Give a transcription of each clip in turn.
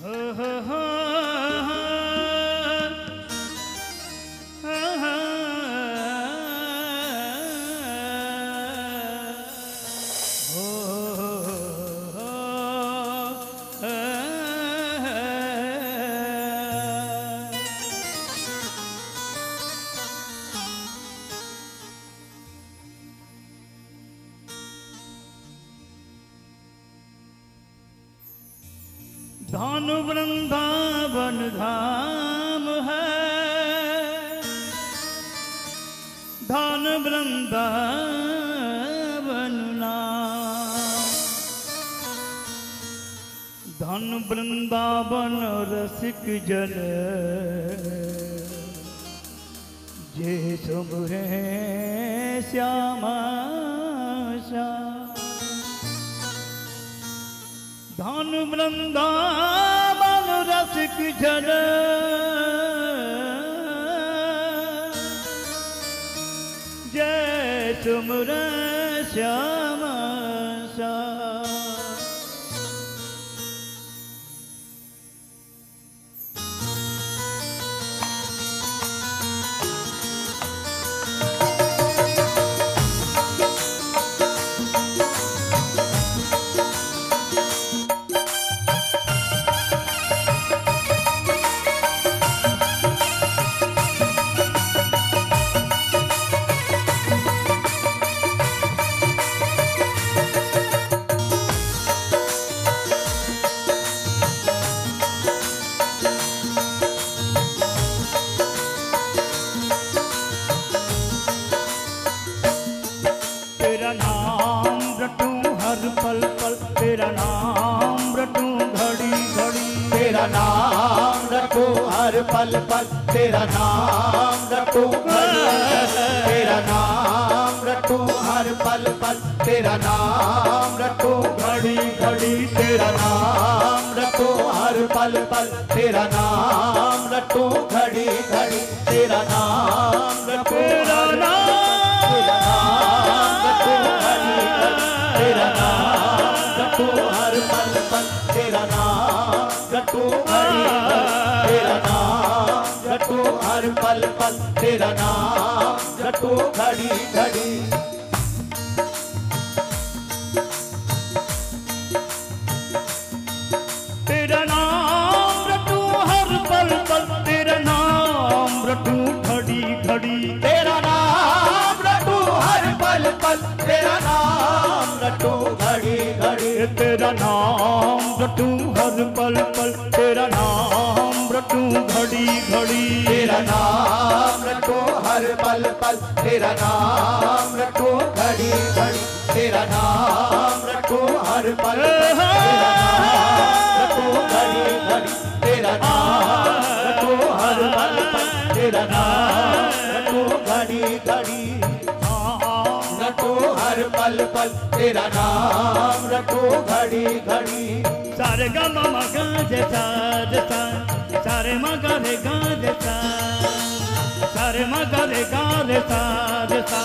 呵呵呵。धान वृंदावन धाम है। धान वृंदावन धन वृंदावन रसिक जन जे सुमरे श्यामा श्याम। धन वृंदावन रसिक जन। जय तुमर पल पल तेरा नाम हर तेरा नाम रखो हर पल पल तेरा नाम रखो घड़ी घड़ी तेरा नाम रखो हर पल पल तेरा नाम रखो घड़ी घड़ी तेरा नाम रखो तेरा नाम तेरा नाम रखो घड़ी घड़ी तेरा नाम रखो हर पल पल हर पल पल तेरा नाम रखो घड़ी घड़ी। घड़ी घड़ी। तेरा नाम रटो हर पल पल। तेरा नाम रटो घड़ी घड़ी। तेरा नाम रखो हर पल पल। तेरा नाम रटो घड़ी घड़ी। तेरा नाम रटो हर पल पल। तेरा नाम रटो घड़ी घड़ी। रटो हर पल पल। तेरा नाम रटो घड़ी घड़ी। सारे गा मा गा जे सा जे सा सारे मा गा रे गा जे सा सारे मा गा रे गा सा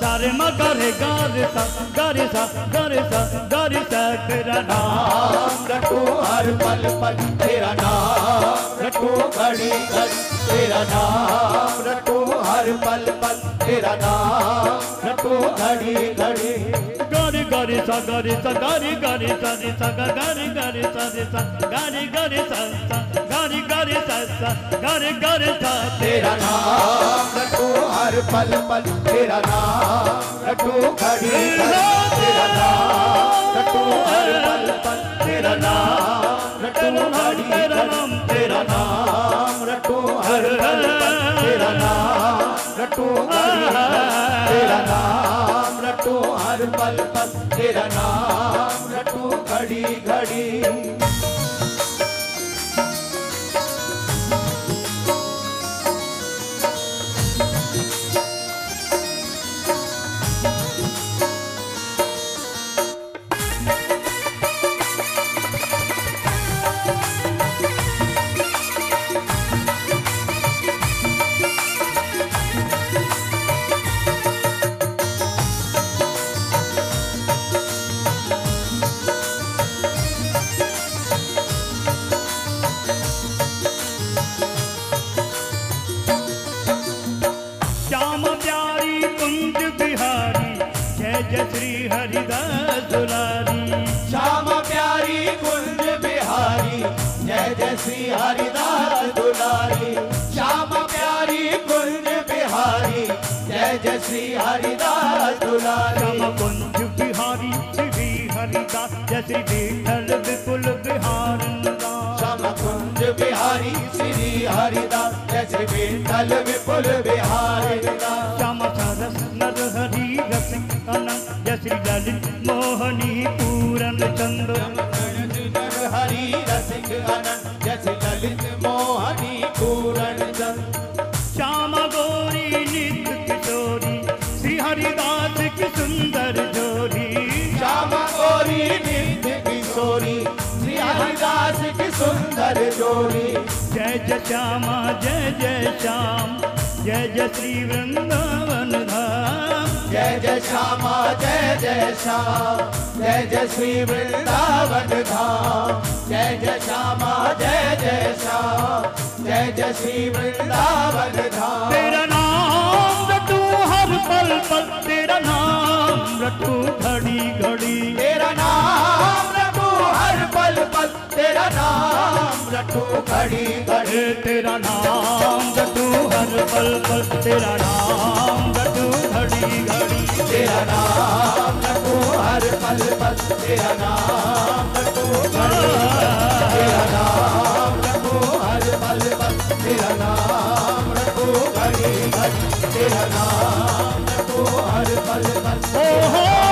सारे मा गा रे सा गा रे सा गा रे सा गा रे सा तेरा नाम रटो हर पल पल तेरा नाम रटो घड़ी घड़ी तेरा नाम रटो हर पल पल तेरा नाम रटो घड़ी घड़ी गारी गारी सा गारी सा गारी गारी सा रे सा गा गारी गारी सा रे सा गारी गारी सा सा गारी गारी सा सा गारी गारी सा तेरा नाम रटो हर पल पल तेरा नाम रटो घड़ी तेरा नाम रटो हर पल पल तेरा नाम रटो घड़ी घड़ी तेरा नाम रटो हर पल पल तेरा नाम रटो घड़ी घड़ी तेरा नाम रटो हर पल पल तेरा नाम रटो घड़ी घड़ी। कुंज बिहारी जय जय श्री हरिदास दुलारी। श्याम प्यारी कुंज बिहारी जय जय श्री हरिदास दुलारी। श्याम कुंज बिहारी श्री हरिदास जय श्री विठल विपुल बिहार श्याम कुंज बिहारी श्री हरिदास जय श्री विठल विपुल बिहारी श्याम सरस नर हरि रस अनंत जय श्री ललित श्यामा जय जय श्याम जय जय श्री वृंदावन धाम। जय जय श्यामा जय जय श्याम जय जय श्री वृंदावन धाम। जय जय श्यामा जय जय श्याम जय जय श्री वृंदावन धाम। तेरा नाम रटू हर पल पल तेरा नाम रटू घड़ी घड़ी। तेरा नाम हर पल पल तेरा नाम रटू घड़ी घड़ी। तेरा नाम रटू हर पल पल तेरा नाम रटू घड़ी घड़ी। तेरा नाम रटू हर पल पल तेरा नाम रटू घड़ी तेरा नाम रटू हर पल पल तेरा नाम रटू घड़ी घड़ी। तेरा नाम रटू हर पल पल ओ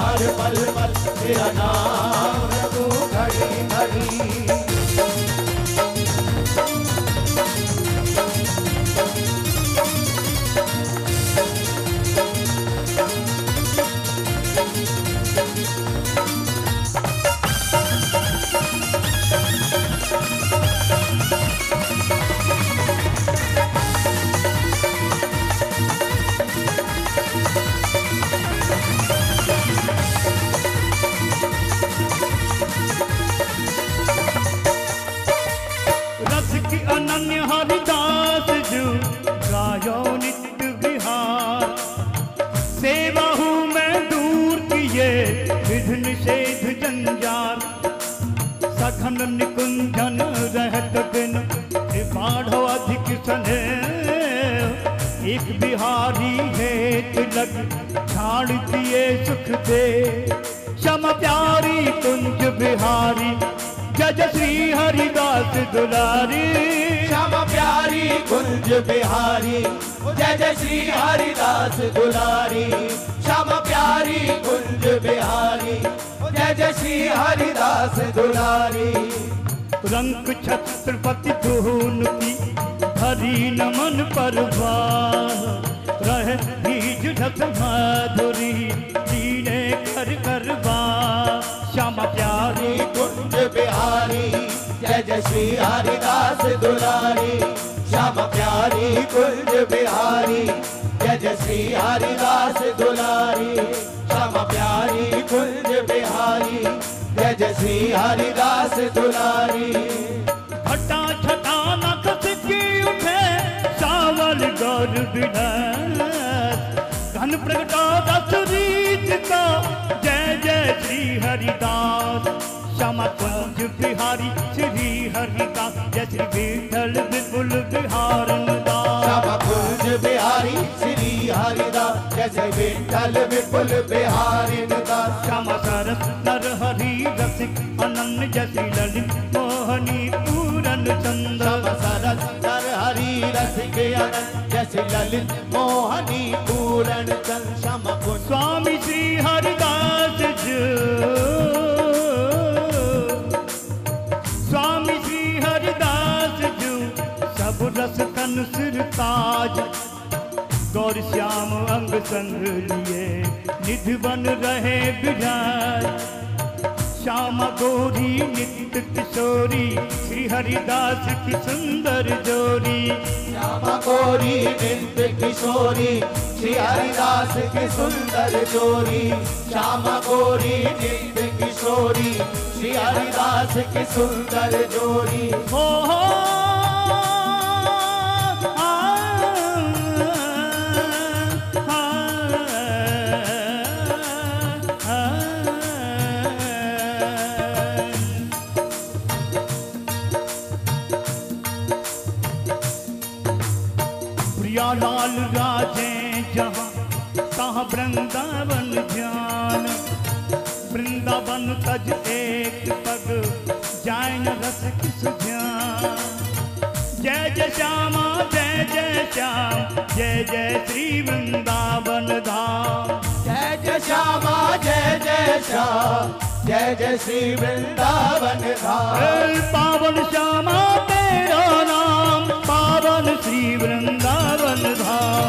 हर पल पल तेरा नाम घड़ी घड़ी। बाढ़ो अधिक सने। एक बिहारी है तिलक छाड़ दिए सुख दे। क्षम प्यारी कुंज बिहारी जय श्री हरिदास दुलारी। श्याम प्यारी कुंज बिहारी जय श्री हरिदास दुलारी। श्याम प्यारी कुंज बिहारी जय श्री हरिदास दुलारी। रंग छत्रपति धून की हरी नमन परवाह रह ढक माधुरी, जीने कर करवा श्यामा प्यारी, कुंज बिहारी, जय जय श्री हरिदास दुलारी। श्याम प्यारी, कुंज बिहारी, जय जय श्री हरिदास दुलारी। श्याम प्यारी, कुंज श्री हरिदास दुलारी। घटा छटा नखस की उठे सावल गौर घन प्रगटा दस रीत का जय जय श्री हरिदास। श्यामा कुंज बिहारी श्री हरिदास जय श्री विठल विपुल बिहारन दास श्याम कुंज बिहारी श्री हरिदास जय जय विठल विपुल बिहारी श्याम सरस नर हरि रसिक अनन्य जय ललित मोहनी पूरन चंद सरस नर हरि रसिक अनंत जय ललित मोहनी पूरण चंद श्याम स्वामी श्री हरिदास जो। स्वामी श्री हरिदास जो सब रस तन सिर ताज। गौर श्याम अंग संग लिए निधि बन रहे विराज। श्याम गौरी नित्य किशोरी श्री हरिदास की सुंदर जोरी। श्याम गौरी नित्य किशोरी श्री हरिदास की सुंदर जोरी। श्याम गौरी नित्य किशोरी श्री हरिदास की सुंदर जोरी। हो हो वृंदावन ध्यान। वृंदावन तज एक पग जाय न रस किस ध्यान। जय जय श्यामा जय जय श्याम जय जय श्री वृंदावन धाम। जय जय श्यामा जय जय श्याम जय जय श्री वृंदावन धाम। पावन श्यामा तेरा नाम पावन श्री वृंदावन धाम।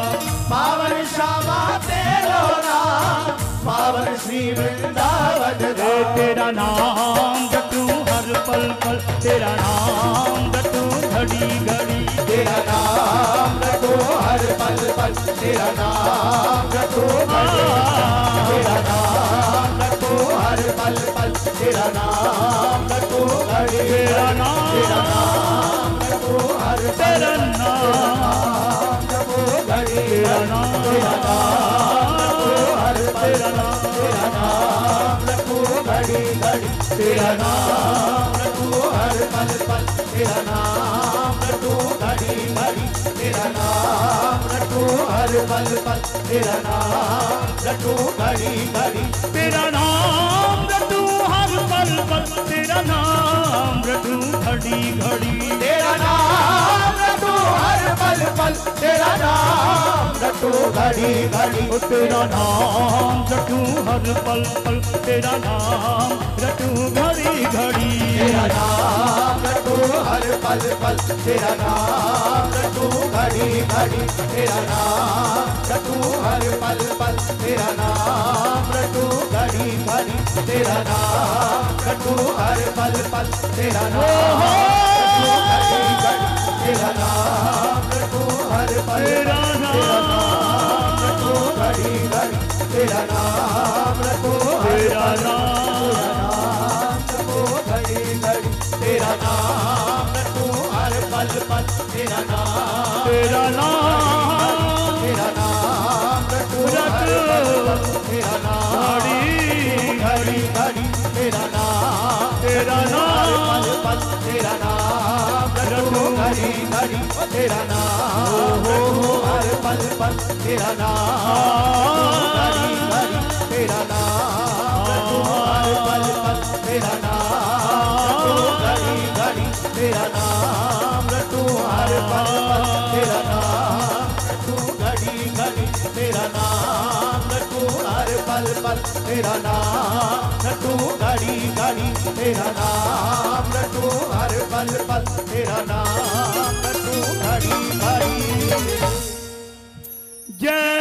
पावन श्री वृंदावन हे धाम तेरा नाम जटू हर पल पल तेरा नाम जटू घड़ी घड़ी तेरा नाम रटो हर पल पल तेरा नाम हर तेरा नाम रटो हर पल पल तेरा नाम रटो घड़ी तेरा नाम तेरा नाम रटो हर तेरा नाम रटो घड़ी तेरा नाम तेरा नाम रटो घड़ी घड़ी तेरा नाम रटो हर पल पल तेरा नाम रटो घड़ी घड़ी तेरा नाम रटो हर पल पल तेरा नाम रटो घड़ी घड़ी तेरा नाम रटू हर पल पल तेरा नाम रटू घड़ी घड़ी तेरा नाम रटो हर पल पल तेरा नाम रटो घड़ी घड़ी। ओ तेरा नाम रटू हर पल पल। तेरा नाम रटू घड़ी घड़ी। तेरा नाम रटो हर पल पल। तेरा नाम रटो घड़ी घड़ी। तेरा नाम रटो हर पल पल। तेरा नाम रटो घड़ी घड़ी। तेरा नाम रटो हर पल पल। तेरा नाम रटो घड़ी घड़ी। तेरा नाम रटो हर पल तेरा नाम रटो घड़ी घड़ी तेरा नाम रटो हर पल पल, तेरा नाम। तेरा नाम। तेरा नाम। रटो हर पल पल तेरा नाम। घड़ी घड़ी तेरा नाम हर पल पल तेरा नाम। घड़ी घड़ी तेरा नाम रटो हर पल पल तेरा नाम। रटो घड़ी घड़ी तेरा नाम। रटो हर पल पल तेरा नाम। रटो घड़ी घड़ी तेरा नाम। रटो हर पल पल तेरा नाम। जय